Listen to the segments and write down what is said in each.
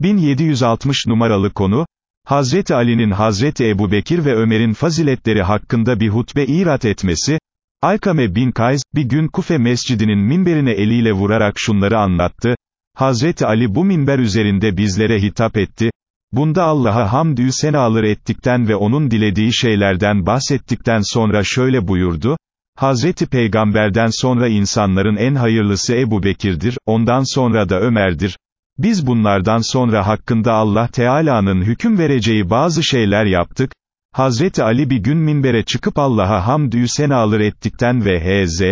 1760 numaralı konu, Hazreti Ali'nin Hazreti Ebu Bekir ve Ömer'in faziletleri hakkında bir hutbe irat etmesi, Alkame bin Kays, bir gün Kufe mescidinin minberine eliyle vurarak şunları anlattı, Hazreti Ali bu minber üzerinde bizlere hitap etti, bunda Allah'a hamdü senalar ettikten ve onun dilediği şeylerden bahsettikten sonra şöyle buyurdu, Hazreti Peygamberden sonra insanların en hayırlısı Ebu Bekir'dir, ondan sonra da Ömer'dir, biz bunlardan sonra hakkında Allah Teala'nın hüküm vereceği bazı şeyler yaptık, Hazreti Ali bir gün minbere çıkıp Allah'a hamdü senalar ettikten ve H.Z.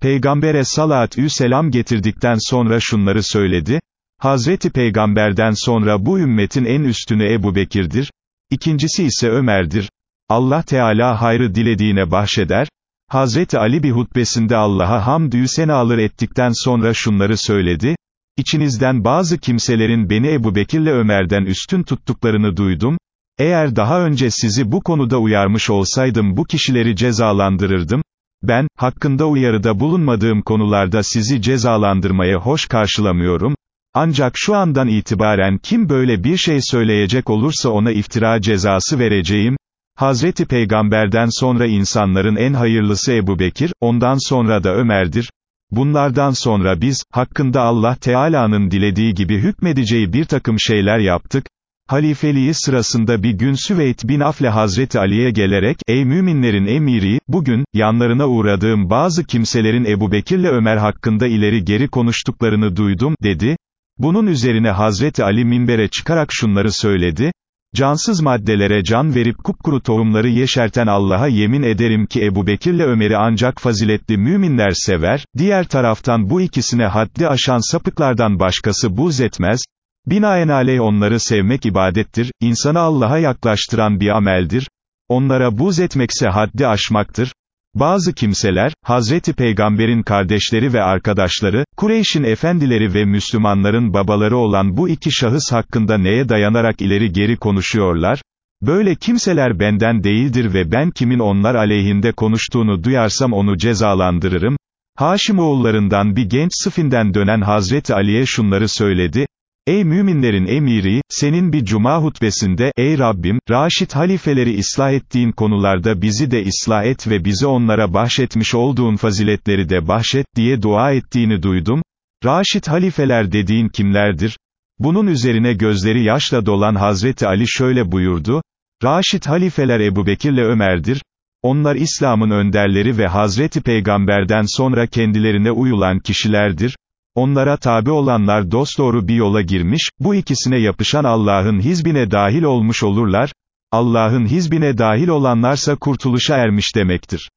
Peygamber'e salatü selam getirdikten sonra şunları söyledi, Hazreti Peygamberden sonra bu ümmetin en üstünü Ebu Bekir'dir, ikincisi ise Ömer'dir, Allah Teala hayrı dilediğine bahşeder, Hazreti Ali bir hutbesinde Allah'a hamdü senalar ettikten sonra şunları söyledi, İçinizden bazı kimselerin beni Ebu Bekir'le Ömer'den üstün tuttuklarını duydum, eğer daha önce sizi bu konuda uyarmış olsaydım bu kişileri cezalandırırdım, ben, hakkında uyarıda bulunmadığım konularda sizi cezalandırmaya hoş karşılamıyorum, ancak şu andan itibaren kim böyle bir şey söyleyecek olursa ona iftira cezası vereceğim, Hazreti Peygamberden sonra insanların en hayırlısı Ebu Bekir, ondan sonra da Ömer'dir, Bunlardan sonra biz, hakkında Allah Teala'nın dilediği gibi hükmedeceği bir takım şeyler yaptık, halifeliği sırasında bir gün Süveyd bin Afle Hazreti Ali'ye gelerek, ey müminlerin emiri, bugün, yanlarına uğradığım bazı kimselerin Ebu Bekir'le Ömer hakkında ileri geri konuştuklarını duydum, dedi. Bunun üzerine Hazreti Ali minbere çıkarak şunları söyledi, Cansız maddelere can verip kupkuru tohumları yeşerten Allah'a yemin ederim ki Ebu Bekir'le Ömer'i ancak faziletli müminler sever, diğer taraftan bu ikisine haddi aşan sapıklardan başkası buz etmez, binaenaleyh onları sevmek ibadettir, insanı Allah'a yaklaştıran bir ameldir, onlara buz etmekse haddi aşmaktır, bazı kimseler, Hazreti Peygamber'in kardeşleri ve arkadaşları, Kureyş'in efendileri ve Müslümanların babaları olan bu iki şahıs hakkında neye dayanarak ileri geri konuşuyorlar? Böyle kimseler benden değildir ve ben kimin onlar aleyhinde konuştuğunu duyarsam onu cezalandırırım. Haşimoğullarından bir genç sıfinden dönen Hazreti Ali'ye şunları söyledi, Ey müminlerin emiri, senin bir cuma hutbesinde, ey Rabbim, Raşid halifeleri ıslah ettiğin konularda bizi de ıslah et ve bizi onlara bahşetmiş olduğun faziletleri de bahşet, diye dua ettiğini duydum. Raşid halifeler dediğin kimlerdir? Bunun üzerine gözleri yaşla dolan Hazreti Ali şöyle buyurdu, Raşid halifeler Ebu Bekir'le Ömer'dir, onlar İslam'ın önderleri ve Hazreti Peygamber'den sonra kendilerine uyulan kişilerdir, Onlara tabi olanlar dosdoğru bir yola girmiş, bu ikisine yapışan Allah'ın hizbine dahil olmuş olurlar, Allah'ın hizbine dahil olanlarsa kurtuluşa ermiş demektir.